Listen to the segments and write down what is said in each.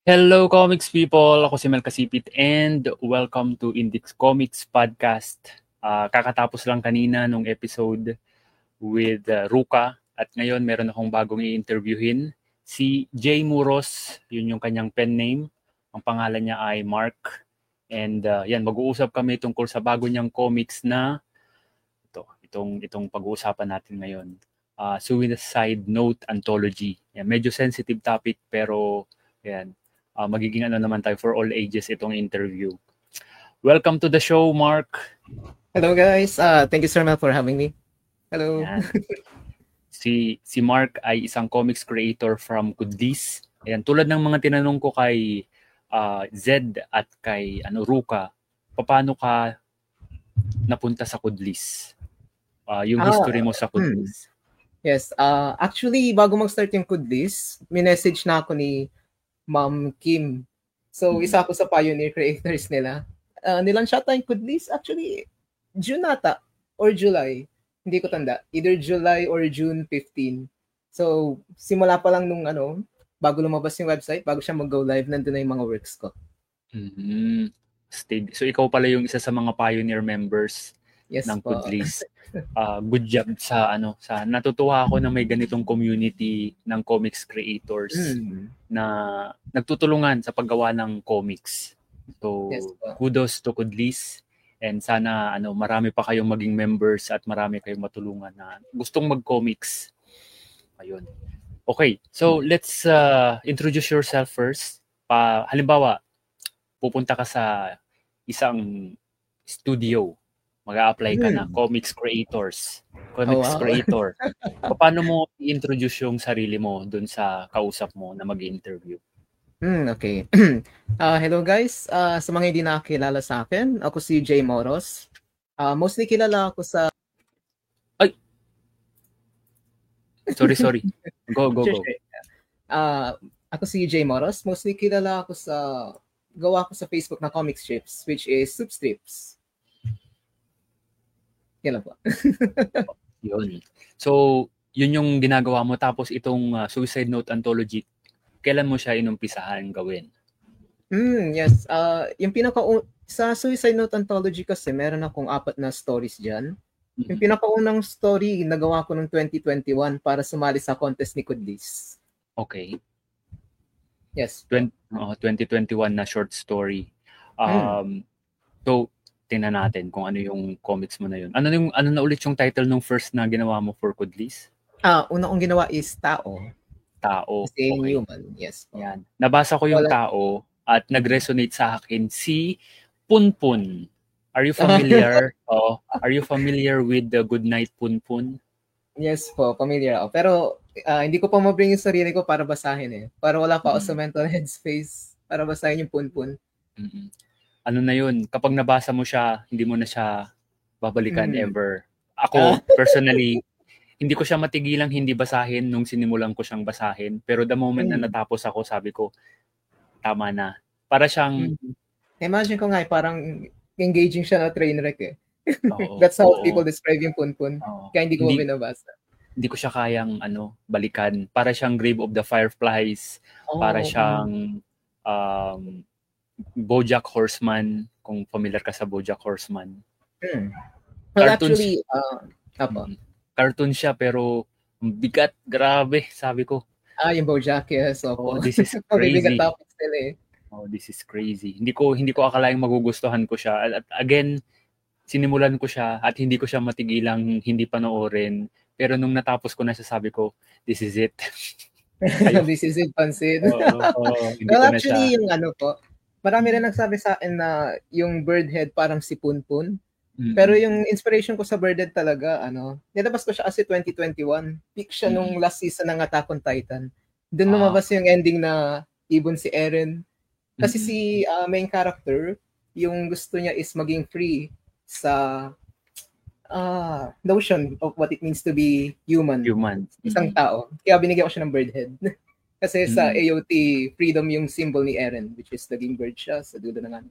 Hello comics people, ako si Mel Kasipit and welcome to Index Comics Podcast. Uh, kakatapos lang kanina nung episode with uh, Ruka at ngayon meron akong bagong i-interviewin. Si Jay Muros, yun yung kanyang pen name. Ang pangalan niya ay Mark. And uh, yan, mag-uusap kami tungkol sa bago niyang comics na ito, itong, itong pag-uusapan natin ngayon. Uh, Suicide Note Anthology. Yan, medyo sensitive topic pero yan, uh, magiging ano naman tayo for all ages itong interview. Welcome to the show, Mark. Hello guys. Uh, thank you sir Mel for having me. Hello. si si Mark ay isang comics creator from Kudlis. Ayan, tulad ng mga tinanong ko kay uh, Zed at kay ano Ruka, paano ka napunta sa Kudlis? Uh, yung ah, history mo sa. Kudlis. Hmm. Yes, uh, actually bago mag-start yung Kudlis, minessage na ako ni Ma'am Kim. So, mm-hmm. isa ako sa pioneer creators nila. Uh, nilang shot time could list actually June ata or July. Hindi ko tanda. Either July or June 15. So, simula pa lang nung ano, bago lumabas yung website, bago siya mag-go live, nandun na yung mga works ko. Mm-hmm. So, ikaw pala yung isa sa mga pioneer members yes, ng Kudlis. Uh, good job sa ano sa natutuwa ako na may ganitong community ng comics creators mm. na nagtutulungan sa paggawa ng comics. So yes, kudos to Kudlis and sana ano marami pa kayong maging members at marami kayong matulungan na gustong mag-comics. Ayun. Okay, so let's uh, introduce yourself first. Pa halimbawa, pupunta ka sa isang studio mag-a-apply ka na, hmm. comics creators, comics oh, wow. creator. Paano mo i-introduce yung sarili mo dun sa kausap mo na mag-interview? Hmm, okay. uh, hello guys. Uh, sa mga hindi nakakilala sa akin, ako si Jay Moros. Uh, mostly kilala ako sa... Ay! Sorry, sorry. Go, go, go. Uh, ako si Jay Moros. Mostly kilala ako sa... Gawa ko sa Facebook na comic strips, which is Soup Yan po. yun. So, yun yung ginagawa mo. Tapos itong uh, Suicide Note Anthology, kailan mo siya inumpisahan gawin? Mm, yes. Uh, yung pinaka sa Suicide Note Anthology kasi meron akong apat na stories diyan. Mm-hmm. Yung pinakaunang story nagawa ko noong 2021 para sumali sa contest ni Kudlis. Okay. Yes. 20, uh, 2021 na short story. Hmm. Um, mm. So, tingnan natin kung ano yung comics mo na yun. Ano yung ano na ulit yung title nung first na ginawa mo for Kudlis? Ah, uh, una kong ginawa is Tao. Tao. Kasi okay. human, yes. Po. Yan. Nabasa ko yung Wala. Tao at nag-resonate sa akin si Punpun. Are you familiar? oh, are you familiar with the Good Night Punpun? Yes po, familiar ako. Pero uh, hindi ko pa mabring yung sarili ko para basahin eh. Para wala pa ako mm-hmm. sa mental headspace para basahin yung Punpun. Mm-hmm ano na yun, kapag nabasa mo siya, hindi mo na siya babalikan mm. ever. Ako, ah. personally, hindi ko siya matigilang hindi basahin nung sinimulan ko siyang basahin. Pero the moment mm. na natapos ako, sabi ko, tama na. Para siyang... Mm. Imagine ko nga, eh, parang engaging siya na train wreck eh. Oo, That's how oo. people describe yung punpun. Oo. Kaya hindi ko hindi, binabasa. Hindi ko siya kayang ano, balikan. Para siyang Grave of the Fireflies. Oh, para siyang um, Bojack Horseman, kung familiar ka sa Bojack Horseman. Hmm. Well, cartoon, actually, uh, apa. Mm, cartoon siya pero bigat, grabe, sabi ko. Ah, yung Bojack, yes. Opo. Oh, this is crazy. bigat topics nila eh. Oh, this is crazy. Hindi ko hindi ko akalaing magugustuhan ko siya. At again, sinimulan ko siya at hindi ko siya matigilang hindi panoorin. Pero nung natapos ko na siya, sabi ko, this is it. this is it, pansin. Oh, oh, oh, well, actually, yung ano po, marami rin nagsabi sa akin na yung Birdhead parang si Punpun. Mm-hmm. Pero yung inspiration ko sa Birdhead talaga, ano, nilabas ko siya kasi 2021. Peak siya mm-hmm. nung last season ng Attack on Titan. Doon ah. lumabas yung ending na ibon si Eren. Kasi mm-hmm. si uh, main character, yung gusto niya is maging free sa uh, notion of what it means to be human. Human. Isang mm-hmm. tao. Kaya binigyan ko siya ng Birdhead. Kasi mm. sa AOT, freedom yung symbol ni Eren, which is naging bird siya sa dulo ng ano,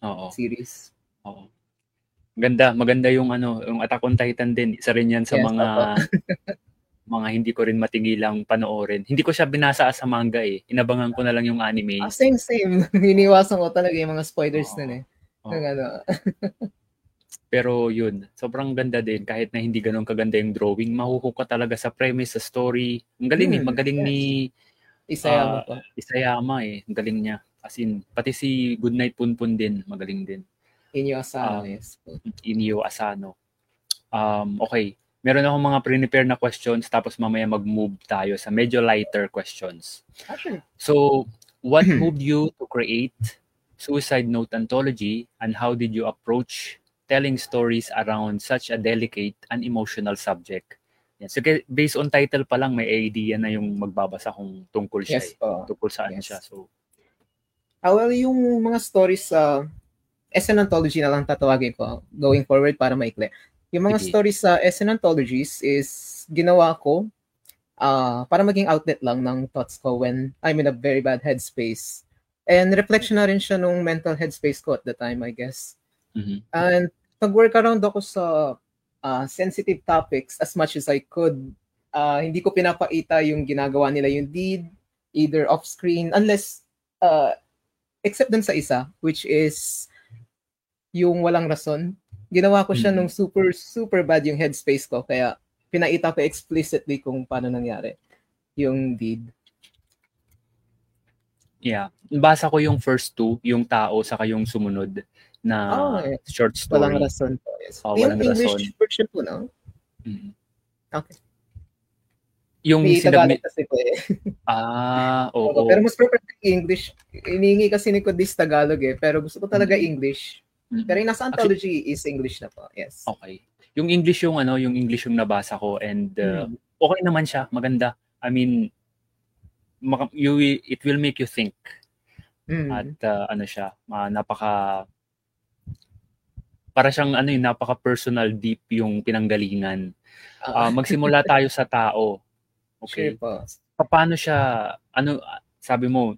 Oo. series. Oo. Ganda, maganda yung ano, yung Attack on Titan din. Isa rin yan sa yes, mga mga hindi ko rin matigilang panoorin. Hindi ko siya binasa as a manga eh. Inabangan ko na lang yung anime. Ah, same, same. Hiniwasan ko talaga yung mga spoilers oh, nun eh. Oh. Ano. Pero yun, sobrang ganda din. Kahit na hindi ganun kaganda yung drawing, mahuhook ka talaga sa premise, sa story. Ang galing hmm, eh. Magaling yes. ni Isayama uh, pa. Isayama eh. Ang galing niya. As in, pati si Goodnight Punpun din, magaling din. Inyo Asano, um, yes. Inyo Asano. Um, okay, meron akong mga prepare na questions tapos mamaya mag-move tayo sa medyo lighter questions. Actually. So, what moved you to create Suicide Note Anthology and how did you approach telling stories around such a delicate and emotional subject? Yan. So, based on title pa lang, may idea na yung magbabasa kung tungkol siya. Yes, uh, tungkol saan yes. siya. So, ah, well, yung mga stories sa uh, SN Anthology na lang tatawagin ko going forward para maikli. Yung mga okay. stories sa SN Anthologies is ginawa ko uh, para maging outlet lang ng thoughts ko when I'm in a very bad headspace. And reflection na rin siya nung mental headspace ko at the time, I guess. Mm-hmm. And pag-work around ako sa uh, sensitive topics as much as I could. Uh, hindi ko pinapakita yung ginagawa nila yung deed, either off-screen, unless, uh, except dun sa isa, which is yung walang rason ginawa ko siya mm-hmm. nung super, super bad yung headspace ko. Kaya pinaita ko explicitly kung paano nangyari yung deed. Yeah. Basa ko yung first two, yung tao saka yung sumunod na oh, yeah. short story. Walang rason po. Yes. Oh, yung walang English rason. version po, no? Mm-hmm. Okay. Yung May sinabit kasi ko eh. Ah, oo. Oh, pero mas prefer English. Inihingi kasi ni Kodis Tagalog eh. Pero gusto ko talaga mm-hmm. English. Mm-hmm. Pero yung nasa anthology Actually, is English na po. Yes. Okay. Yung English yung ano, yung English yung nabasa ko and uh, mm. okay naman siya, maganda. I mean, you it will make you think. Mm. At uh, ano siya, uh, napaka para siyang ano yung napaka personal deep yung pinanggalingan. Uh, magsimula tayo sa tao. Okay. Sure. Paano siya ano sabi mo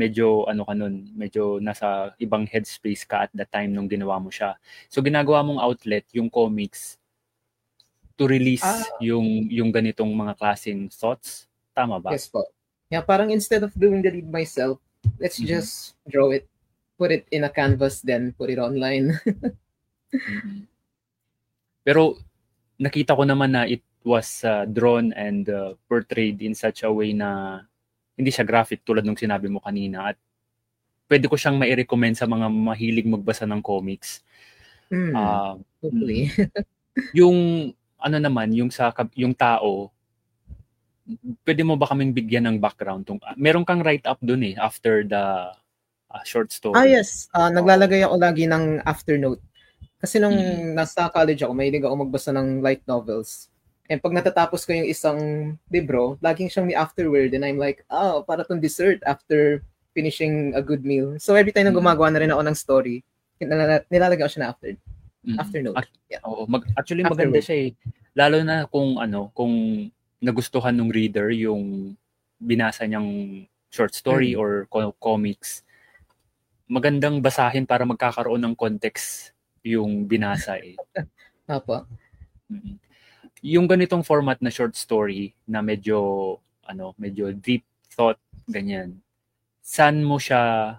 medyo ano ka nun, medyo nasa ibang headspace ka at the time nung ginawa mo siya. So ginagawa mong outlet yung comics to release ah. yung yung ganitong mga klaseng thoughts. Tama ba? Yes po. Yeah, parang instead of doing the read myself, let's mm-hmm. just draw it, put it in a canvas, then put it online. mm-hmm. Pero nakita ko naman na it was uh, drawn and uh, portrayed in such a way na hindi siya graphic tulad ng sinabi mo kanina at pwede ko siyang mai-recommend sa mga mahilig magbasa ng comics. Mm, uh, hopefully. yung ano naman, yung sa yung tao, pwede mo ba kaming bigyan ng background? Tung, meron kang write-up dun eh, after the uh, short story. Ah, yes. Uh, naglalagay ako lagi ng after note. Kasi nung mm. nasa college ako, mahilig ako magbasa ng light novels. And pag natatapos ko yung isang libro, laging siyang may afterward and I'm like, oh, para tong dessert after finishing a good meal. So every time na mm. gumagawa na rin ako ng story, nilalagay ko siya na after. Mm. After note. Yeah. Oo, mag, actually afterward. maganda siya eh. Lalo na kung ano, kung nagustuhan ng reader yung binasa niyang short story mm. or comics, magandang basahin para magkakaroon ng context yung binasa eh. Apo. Mm-hmm yung ganitong format na short story na medyo ano, medyo deep thought ganyan. Saan mo siya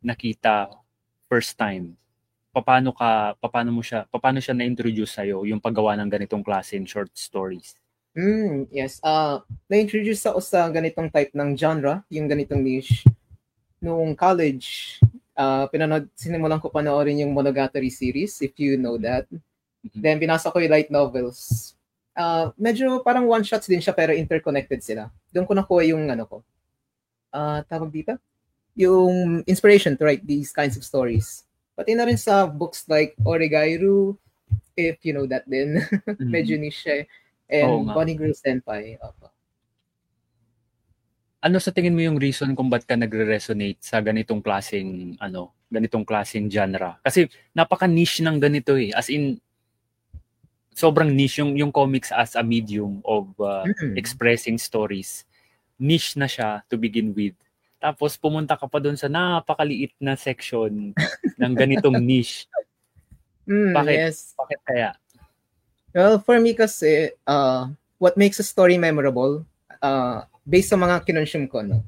nakita first time? Paano ka paano mo siya paano siya na-introduce sa yung paggawa ng ganitong klase ng short stories? Mm, yes. Uh, na-introduce ako sa ganitong type ng genre, yung ganitong niche. Noong college, uh, pinanood, sinimulan ko panoorin yung Monogatari series, if you know that. Mm-hmm. Then, binasa ko yung light novels uh, medyo parang one shots din siya pero interconnected sila. Doon ko nakuha yung ano ko. Uh, tawag dito? Yung inspiration to write these kinds of stories. Pati na rin sa books like Origairu, if you know that din. mm-hmm. medyo niche siya. And oh, Bonnie Girl Senpai. Opo. Ano sa tingin mo yung reason kung ba't ka nagre-resonate sa ganitong klaseng ano, ganitong klaseng genre? Kasi napaka niche ng ganito eh. As in sobrang niche yung yung comics as a medium of uh, mm-hmm. expressing stories. Niche na siya to begin with. Tapos pumunta ka pa doon sa napakaliit na section ng ganitong niche. Mm, bakit? Yes. Bakit kaya? Well, for me kasi uh, what makes a story memorable, uh, based sa mga kinonsume ko, no?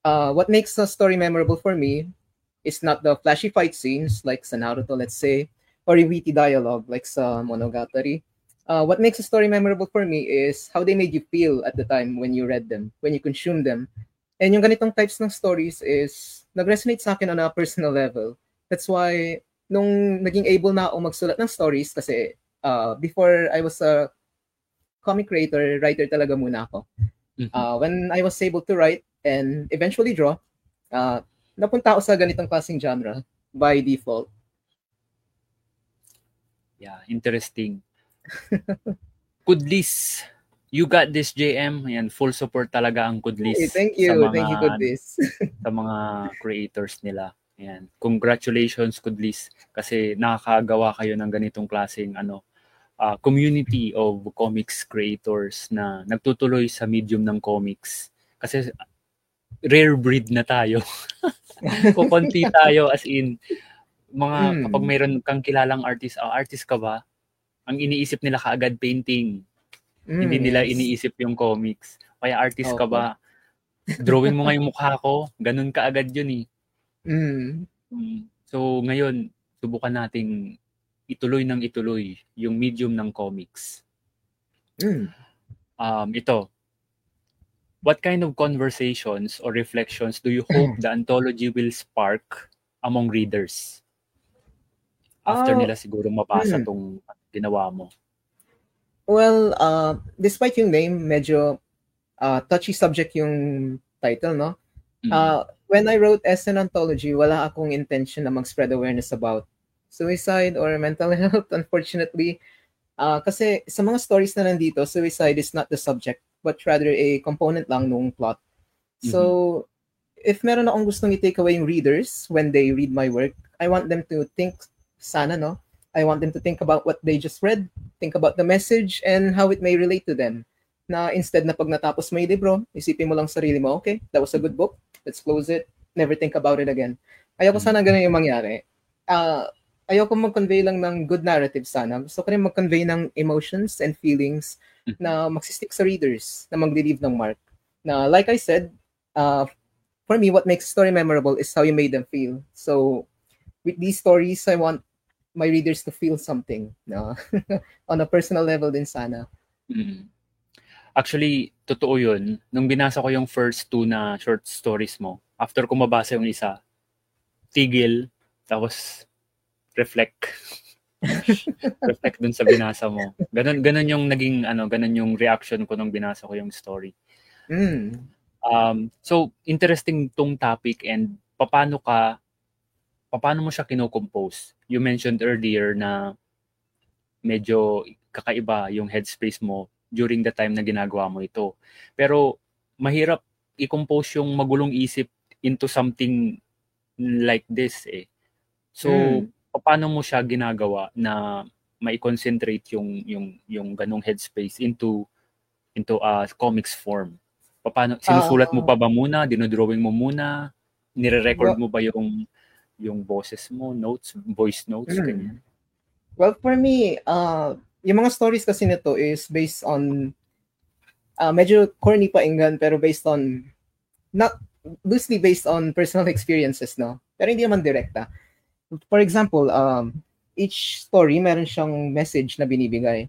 Uh, what makes a story memorable for me is not the flashy fight scenes like sa Naruto, let's say, or yung witty dialogue like sa Monogatari. Uh, what makes a story memorable for me is how they made you feel at the time when you read them, when you consume them. And yung ganitong types ng stories is nag-resonate sa akin on a personal level. That's why nung naging able na ako magsulat ng stories kasi uh, before I was a comic creator, writer talaga muna ako. Mm-hmm. Uh, when I was able to write and eventually draw, uh, napunta ako sa ganitong klaseng genre by default. Yeah, interesting. Kudlis, you got this JM. Ayan, full support talaga ang Kudlis. Hey, thank you. Mga, thank you Kudlis. sa mga creators nila. Ayan. Congratulations Kudlis kasi nakakagawa kayo ng ganitong klaseng ano uh, community of comics creators na nagtutuloy sa medium ng comics. Kasi rare breed na tayo. Kukunti tayo as in mga mm. kapag mayroon kang kilalang artist, uh, artist ka ba? Ang iniisip nila kaagad painting. Mm, Hindi nila yes. iniisip yung comics. Kaya artist okay. ka ba? Drawing mo nga yung mukha ko, ganun kaagad yun eh. Mm. So ngayon, subukan nating ituloy ng ituloy yung medium ng comics. Mm. Um, ito, what kind of conversations or reflections do you hope the anthology will spark among readers? After uh, nila siguro mabasa mm. tong ginawa mo. Well, uh, despite yung name, medyo uh, touchy subject yung title, no? Mm. Uh, when I wrote as an anthology, wala akong intention na mag-spread awareness about suicide or mental health, unfortunately. Uh, kasi sa mga stories na nandito, suicide is not the subject, but rather a component lang nung plot. Mm-hmm. So, if meron akong gustong i-take away yung readers when they read my work, I want them to think, sana, no? I want them to think about what they just read, think about the message, and how it may relate to them. Na instead na pag natapos mo yung libro, isipin mo lang sarili mo, okay, that was a good book, let's close it, never think about it again. Ayoko sana ganun yung mangyari. Uh, ayoko mag-convey lang ng good narrative sana. Gusto ko rin mag-convey ng emotions and feelings mm-hmm. na magsistick sa readers, na mag-leave ng mark. Na like I said, uh, for me, what makes a story memorable is how you made them feel. So, with these stories, I want my readers to feel something no? on a personal level din sana. Mm-hmm. Actually, totoo yun. Nung binasa ko yung first two na short stories mo, after ko mabasa yung isa, tigil, tapos reflect. reflect dun sa binasa mo. Ganun, ganun yung naging, ano, ganun yung reaction ko nung binasa ko yung story. Mm. Um, so, interesting tong topic and paano ka, paano mo siya kinocompose? You mentioned earlier na medyo kakaiba yung headspace mo during the time na ginagawa mo ito. Pero mahirap i-compose yung magulong isip into something like this eh. So, mm. Paano mo siya ginagawa na mai-concentrate yung yung yung ganong headspace into into a uh, comics form? Paano sinusulat uh, mo pa ba muna, dinodrawing mo muna, nire-record mo ba yung yung boses mo, notes, voice notes, mm. ganyan? Well, for me, uh, yung mga stories kasi nito is based on uh, medyo corny pa inggan pero based on not loosely based on personal experiences no pero hindi naman direkta for example um each story meron siyang message na binibigay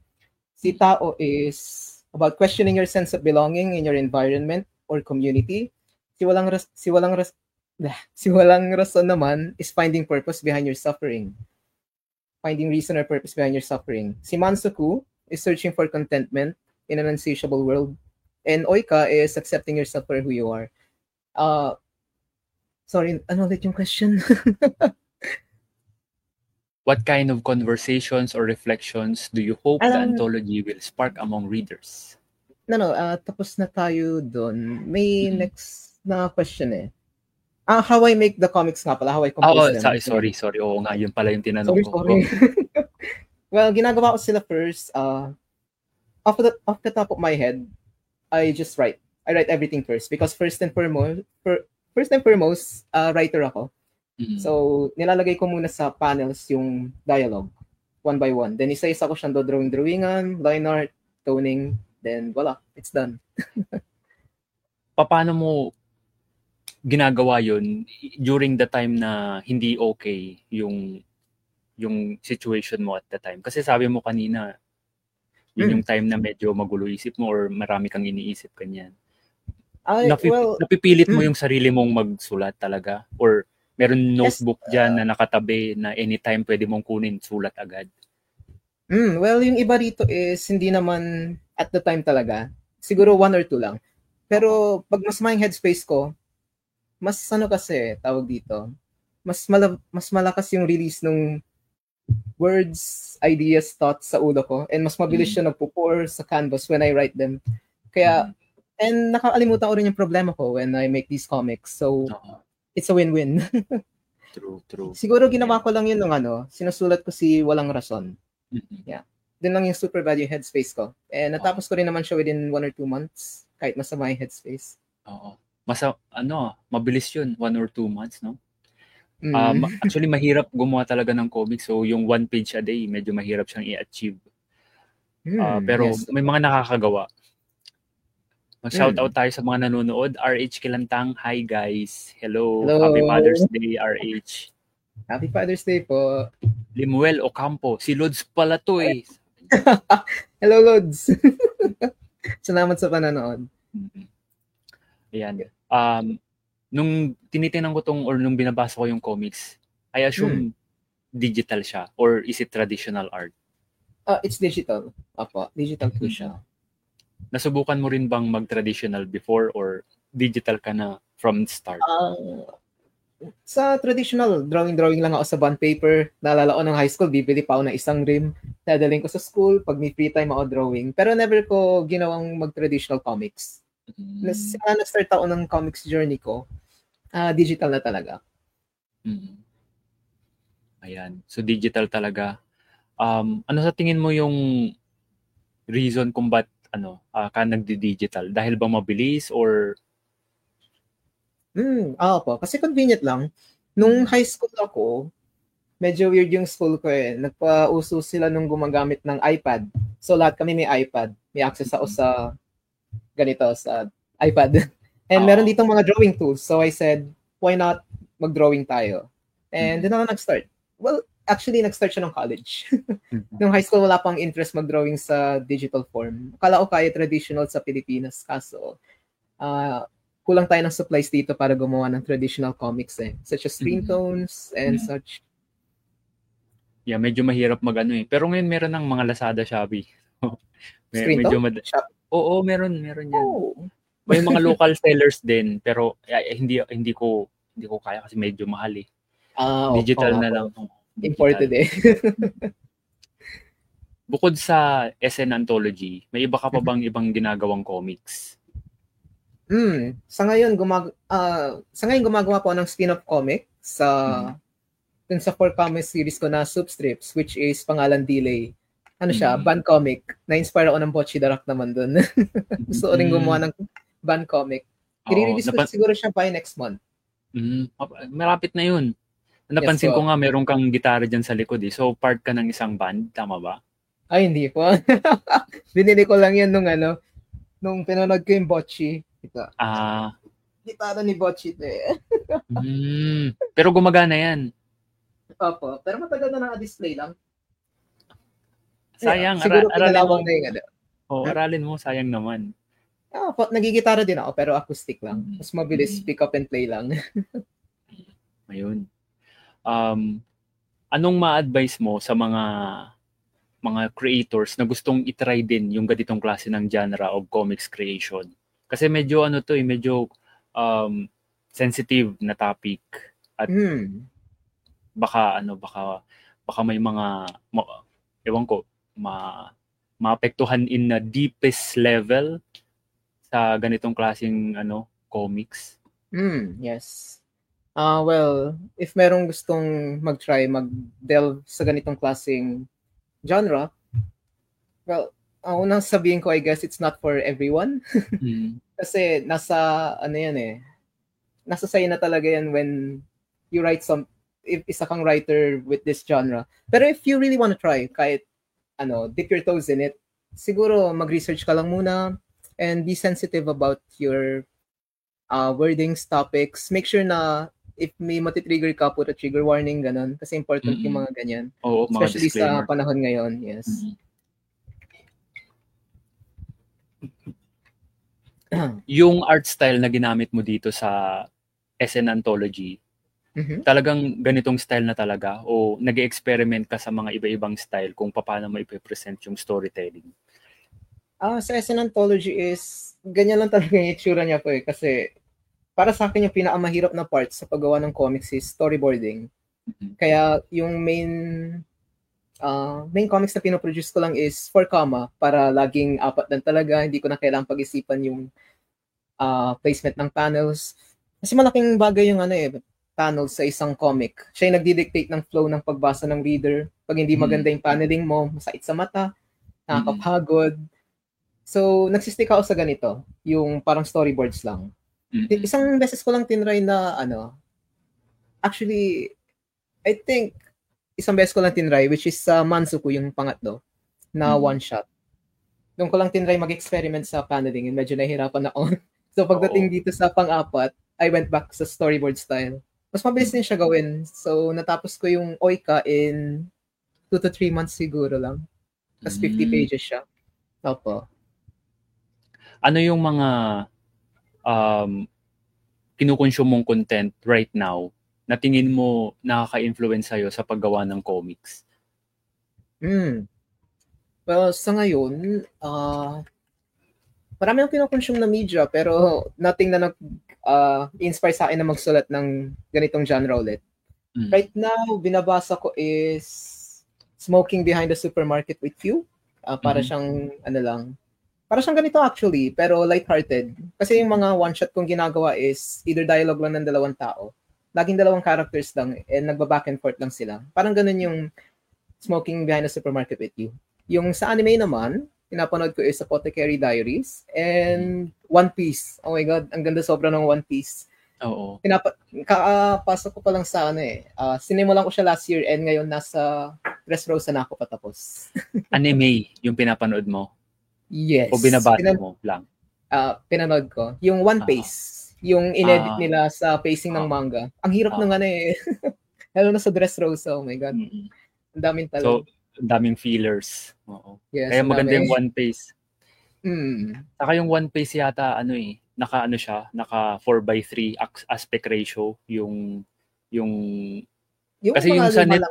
si tao is about questioning your sense of belonging in your environment or community si walang ras, si walang ras, si walang rason naman is finding purpose behind your suffering finding reason or purpose behind your suffering. Si Mansuku is searching for contentment in an insatiable world. And Oika is accepting yourself for who you are. Uh, sorry, ano ulit yung question? what kind of conversations or reflections do you hope um, the anthology will spark among readers? No, no, uh, tapos na tayo doon. May mm-hmm. next na question eh. Ah, how I make the comics nga pala, how I compose oh, them. Sorry, sorry, sorry. Oo nga, yun pala yung tinanong sorry, ko. Sorry. well, ginagawa ko sila first. Uh, off, the, off the top of my head, I just write. I write everything first because first and foremost, for, first and foremost, uh, writer ako. Mm-hmm. So, nilalagay ko muna sa panels yung dialogue, one by one. Then, isa-isa ko siyang do-drawing-drawingan, line art, toning, then voila, it's done. Paano mo ginagawa yun during the time na hindi okay yung yung situation mo at the time? Kasi sabi mo kanina, yun hmm. yung time na medyo magulo isip mo or marami kang iniisip kanyan. Ay, Napi- well, napipilit mo hmm. yung sarili mong magsulat talaga? Or meron notebook yes, dyan uh, na nakatabi na anytime pwede mong kunin, sulat agad? Mm, well, yung iba rito is hindi naman at the time talaga. Siguro one or two lang. Pero pag mas may headspace ko, mas ano kasi, tawag dito, mas, mala- mas malakas yung release ng words, ideas, thoughts sa ulo ko. And mas mabilis mm. siya nagpo-pour sa canvas when I write them. Kaya, mm. and nakakalimutan ko rin yung problema ko when I make these comics. So, uh-huh. It's a win-win. true, true. Siguro ginawa ko lang yun ng ano, sinusulat ko si Walang Rason. Yeah. Doon lang yung super yung headspace ko. And natapos ko rin naman siya within one or two months, kahit masama yung headspace. Oo. Masa, ano, mabilis yun, one or two months, no? Mm. Um, actually, mahirap gumawa talaga ng comics. So, yung one page a day, medyo mahirap siyang i-achieve. Mm, uh, pero yes. may mga nakakagawa. Mag-shoutout mm. tayo sa mga nanonood. RH Kilantang, hi guys. Hello. Hello. Happy Father's Day, RH. Happy Father's Day po. Limuel Ocampo. Si Lods pala to eh. Hello, Lods. Salamat sa panonood. Ayan. Um, nung tinitingnan ko tong or nung binabasa ko yung comics, I assume hmm. digital siya or is it traditional art? Uh, it's digital. Apo, digital po siya. Nasubukan mo rin bang mag-traditional before or digital ka na from start? Uh, sa traditional, drawing-drawing lang ako sa bond paper. Naalala ko ng high school, bibili pa ako ng isang rim. Dadaling ko sa school, pag may free time ako drawing. Pero never ko ginawang mag-traditional comics. Mm. Simula na-start ako ng comics journey ko, uh, digital na talaga. Mm. Ayan. So digital talaga. Um, ano sa tingin mo yung reason kung ba't ano, uh, ka nagdi-digital? Dahil ba mabilis or Hmm, oo po. Kasi convenient lang. Nung mm. high school ako, medyo weird yung school ko eh. Nagpauso sila nung gumagamit ng iPad. So lahat kami may iPad. May access ako sa ganito, sa iPad. And oh. meron ditong mga drawing tools. So I said, why not mag-drawing tayo? And mm-hmm. doon ako nag-start. Well, actually, nag-start siya nung college. mm-hmm. Nung high school, wala pang interest mag-drawing sa digital form. Akala ko kaya traditional sa Pilipinas. Kaso, uh, kulang tayo ng supplies dito para gumawa ng traditional comics eh. Such as screen mm-hmm. tones and mm-hmm. such. Yeah, medyo mahirap mag ano eh. Pero ngayon meron ng mga Lazada, Shopee. May, screen medyo mad- Shop? Oo, meron, meron yan. Oh. May mga local sellers din, pero eh, hindi hindi ko hindi ko kaya kasi medyo mahal eh. Ah, digital oh, na lang. Digital. Imported eh. Bukod sa SN Anthology, may iba ka pa bang ibang ginagawang comics? Mm, sa ngayon gumag uh, sa ngayon gumagawa po ng spin-off comic sa mm. dun sa four comic series ko na Soup Strips which is pangalan Delay. Ano siya, mm. band comic. Na-inspire ako ng Bocchi Darak naman dun. Gusto ko rin gumawa ng band comic. I-release ko siguro siya by next month. Mm, malapit na yun. Napansin yes, ko nga meron kang gitara diyan sa likod eh. So part ka ng isang band, tama ba? Ay, hindi po. Binili ko lang yan nung ano, nung pinanood ko yung Bocchi. Ito. Ah. Gitara ni Bocchit eh. mm, pero gumagana yan. Opo. Pero matagal na naka-display lang. Sayang. Yeah, siguro ara- aralin mo. Na yung, ano. Oh, aralin mo. Sayang naman. Ah, po, nagigitara din ako pero acoustic lang. Mm. Mas mabilis pick up and play lang. Ayun. Um, anong ma-advise mo sa mga mga creators na gustong itry din yung ganitong klase ng genre of comics creation? Kasi medyo ano to eh, medyo um, sensitive na topic at mm. baka ano baka baka may mga ma, ewan ko ma maapektuhan in the deepest level sa ganitong klaseng ano comics. Mm, yes. Uh, well, if merong gustong mag-try, mag-delve sa ganitong klaseng genre, well, ang unang sabihin ko, I guess, it's not for everyone. mm. Kasi nasa ano yan eh. Nasa sa'yo na talaga yan when you write some if isa kang writer with this genre. Pero if you really want to try, kahit ano, dip your toes in it, siguro mag-research ka lang muna and be sensitive about your uh, wordings, topics. Make sure na if may matitrigger ka, put a trigger warning, ganun. Kasi important mm-hmm. yung mga ganyan. Oo, mga Especially disclaimer. sa panahon ngayon, yes. Mm-hmm. yung art style na ginamit mo dito sa SN Anthology, Mm-hmm. Talagang ganitong style na talaga o nag experiment ka sa mga iba-ibang style kung paano mo i-present yung storytelling? Ah, uh, sa SN Anthology is ganyan lang talaga yung itsura niya po eh kasi para sa akin yung pinakamahirap na part sa paggawa ng comics is storyboarding. Mm-hmm. Kaya yung main uh, main comics na pinoproduce ko lang is for comma para laging apat lang talaga, hindi ko na kailangang pag-isipan yung uh, placement ng panels. Kasi malaking bagay yung ano eh, panel sa isang comic. Siya yung nagdi-dictate ng flow ng pagbasa ng reader. Pag hindi mm-hmm. maganda yung paneling mo, masakit sa mata, nakakapagod. So, nagsistick ako sa ganito, yung parang storyboards lang. Mm-hmm. Isang beses ko lang tinry na, ano, actually, I think, isang beses ko lang tinry, which is sa uh, Mansuku, yung pangatlo, na mm-hmm. one-shot. Doon ko lang tinry mag-experiment sa paneling and medyo nahihirapan ako. so, pagdating Oo. dito sa pang-apat, I went back sa storyboard style mas mabilis din siya gawin. So, natapos ko yung Oika in 2 to 3 months siguro lang. Tapos 50 mm. pages siya. Opo. Ano yung mga um, kinukonsume mong content right now na tingin mo nakaka-influence sa'yo sa paggawa ng comics? Hmm. Well, sa ngayon, uh, marami akong kinokonsume na media pero nothing na nag uh, inspire sa akin na magsulat ng ganitong genre ulit. Mm. Right now, binabasa ko is Smoking Behind the Supermarket with You. Uh, para mm. siyang, ano lang, para siyang ganito actually, pero light-hearted. Kasi yung mga one-shot kong ginagawa is either dialogue lang ng dalawang tao. Laging dalawang characters lang and nagba-back and forth lang sila. Parang ganun yung Smoking Behind the Supermarket with You. Yung sa anime naman, pinapanood ko is Apothecary Diaries and One Piece. Oh my God, ang ganda sobra ng One Piece. Oo. Pinapa kakapasok ko pa lang sa ano eh. Uh, sinimulan ko siya last year and ngayon nasa Dressrosa na ako patapos. Anime yung pinapanood mo? Yes. O binabasa Pinan- mo lang? Uh, pinanood ko. Yung One uh Piece. Yung inedit uh nila sa pacing uh ng manga. Ang hirap uh ng ano eh. Lalo na sa Dressrosa. Oh my God. Mm-hmm. Ang daming talo. So, daming feelers. Oo. Yes, Kaya maganda yung One Piece. Mm. Saka yung One Piece yata ano eh, naka ano siya, naka 4 by 3 aspect ratio yung yung, yung kasi yung sa net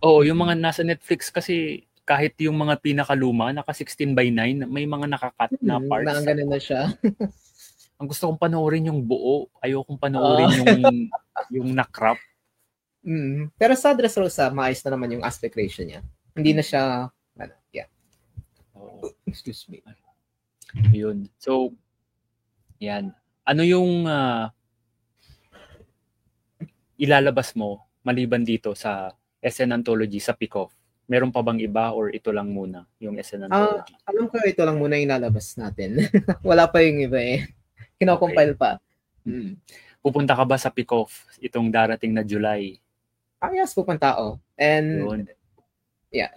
Oo, yung mga nasa Netflix kasi kahit yung mga pinakaluma, naka 16 by 9, may mga nakakat na hmm, parts. Na ganun na siya. Ang gusto kong panoorin yung buo. Ayokong panoorin oh. yung yung na-crop. Mm. Pero sa Dressrosa, maayos na naman yung aspect ratio niya. Hindi na siya, ano, yeah. Oh, excuse me. Yun. So, yan. Ano yung uh, ilalabas mo maliban dito sa SN Anthology sa Pickoff? Meron pa bang iba or ito lang muna yung SN ah, Anthology? Uh, alam ko ito lang muna yung ilalabas natin. Wala pa yung iba eh. Kinocompile okay. pa. Hmm. Pupunta ka ba sa Pickoff itong darating na July? Ah, yes, pupunta ako. And Yun. Yeah.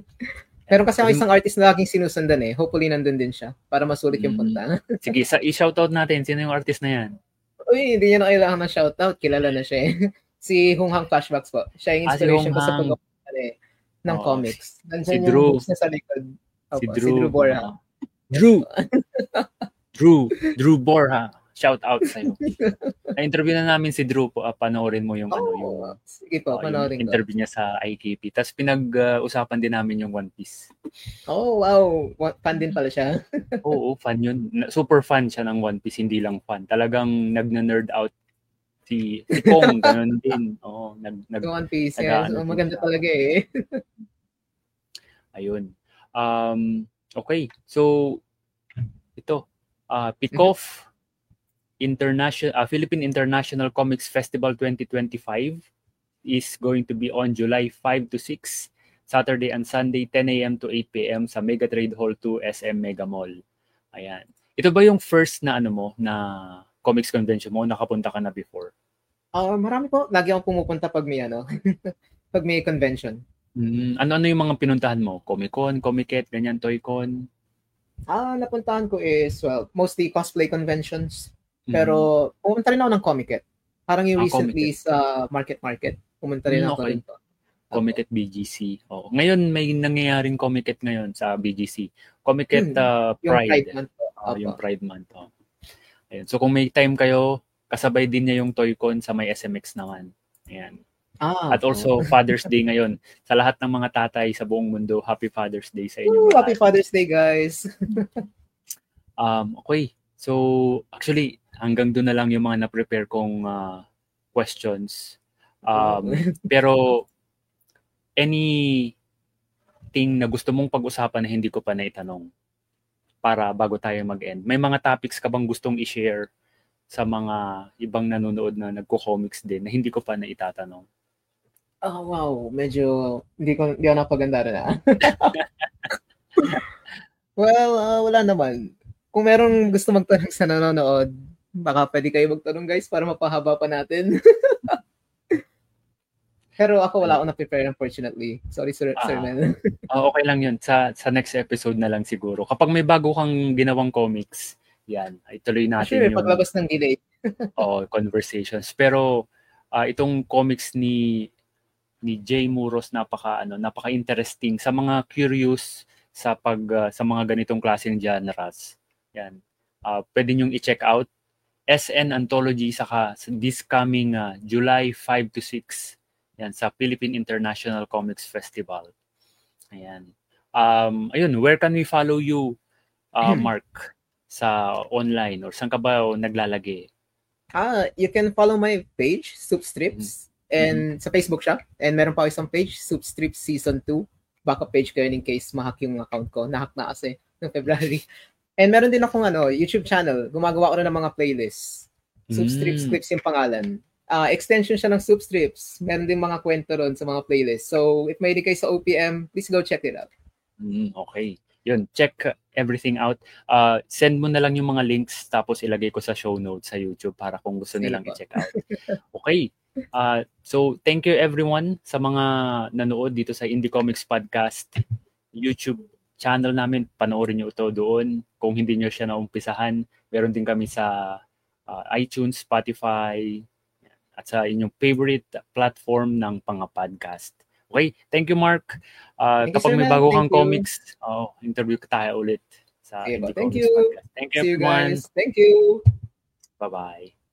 Pero kasi ako isang artist na laging sinusundan eh. Hopefully nandun din siya para masulit yung mm. punta. Sige, sa i-shoutout natin. Sino yung artist na yan? Uy, hindi niya na kailangan ng shoutout. Kilala na siya eh. si Hung Hang Flashbacks po. Siya yung ah, inspiration ah, si ko sa pag eh, ng oh, comics. Nandiyan si Drew. Yung na sa likod. Opo, si Drew. Si Drew Borja. Drew! Drew! Drew Borja shout out sa iyo. Na-interview na namin si Drew po, uh, panoorin mo yung oh, ano yung sige po, uh, panoorin yung interview niya sa IKP. Tapos pinag-usapan uh, din namin yung One Piece. Oh, wow. Fan din pala siya. Oo, fan yun. Super fan siya ng One Piece, hindi lang fan. Talagang nag-nerd out si, si Kong, ganun din. Oo, nag, nag, One Piece, yeah. So, maganda talaga eh. Ayun. Um, okay, so ito, uh, Pikoff, International uh, Philippine International Comics Festival 2025 is going to be on July 5 to 6, Saturday and Sunday 10 a.m. to 8 p.m. sa Mega Trade Hall 2 SM Mega Mall. Ayan. Ito ba yung first na ano mo na comics convention mo? Nakapunta ka na before? Uh, marami po. Lagi akong pumupunta pag may ano, pag may convention. Mm, ano-ano yung mga pinuntahan mo? Comic-Con, Comic-Con, ganyan, Toy-Con? Ah, napuntahan ko is, well, mostly cosplay conventions. Pero mm. pumunta rin ako ng Comic-Con. Parang yung ah, recently sa Market Market. Pumunta rin mm, ako okay. rin to. Comic-Con BGC. Oo. Ngayon may nangyayaring Comic-Con ngayon sa BGC. Comic-Con hmm, uh, Pride. Yung Pride Month. Oh, yung Pride Month. Oh. Ayun. So kung may time kayo, kasabay din niya yung Toy-Con sa may SMX naman. Ayan. Ah, At also, oh. Father's Day ngayon. Sa lahat ng mga tatay sa buong mundo, Happy Father's Day sa inyo. Happy Father's Day, guys. um, okay. So, actually, hanggang doon na lang yung mga na-prepare kong uh, questions. Um, pero, any thing na gusto mong pag-usapan na hindi ko pa naitanong para bago tayo mag-end? May mga topics ka bang gustong i-share sa mga ibang nanonood na nagko-comics din na hindi ko pa na itatanong? Oh, wow. Medyo hindi ko hindi ako napaganda na. well, uh, wala naman. Kung merong gusto magtanong sa nanonood, baka pwede kayo magtanong guys para mapahaba pa natin. Pero ako wala akong na-prepare unfortunately. Sorry sir, ah, sir man. oh, okay lang 'yun. Sa sa next episode na lang siguro. Kapag may bago kang ginawang comics, 'yan, ay tuloy natin sure, yung paglabas ng delay. oh, conversations. Pero uh, itong comics ni ni Jay Muros napaka ano napaka-interesting sa mga curious sa pag uh, sa mga ganitong klaseng genres. Yan. Uh, pwede niyo i-check out SN Anthology saka this coming uh, July 5 to 6 yan sa Philippine International Comics Festival. Ayan. Um ayun, where can we follow you uh, Mark sa online or saan ka ba naglalagay? Ah, you can follow my page Soup Strips. Mm-hmm And mm-hmm. sa Facebook siya. And meron pa ako isang page, Soup Strip Season 2. Backup page ko yun in case mahack yung account ko. Nahack na kasi ng February. And meron din akong ano, YouTube channel. Gumagawa ko na ng mga playlists. Soup Strips mm. Clips yung pangalan. Uh, extension siya ng Soup Strips. Meron din mga kwento ron sa mga playlists. So, if may kayo sa OPM, please go check it out. Mm, okay. Yun, check everything out. Uh, send mo na lang yung mga links tapos ilagay ko sa show notes sa YouTube para kung gusto nilang i-check out. Okay. Uh, so, thank you everyone sa mga nanood dito sa Indie Comics Podcast YouTube channel namin. Panoorin nyo ito doon. Kung hindi nyo siya naumpisahan, meron din kami sa uh, iTunes, Spotify, at sa inyong favorite platform ng panga podcast. Okay, thank you Mark. Uh, thank kapag you, may bago kang comics, oh, interview ka tayo ulit sa okay, Indie Thank Comics you. Podcast. Thank you, See everyone. You guys. Thank you. Bye-bye.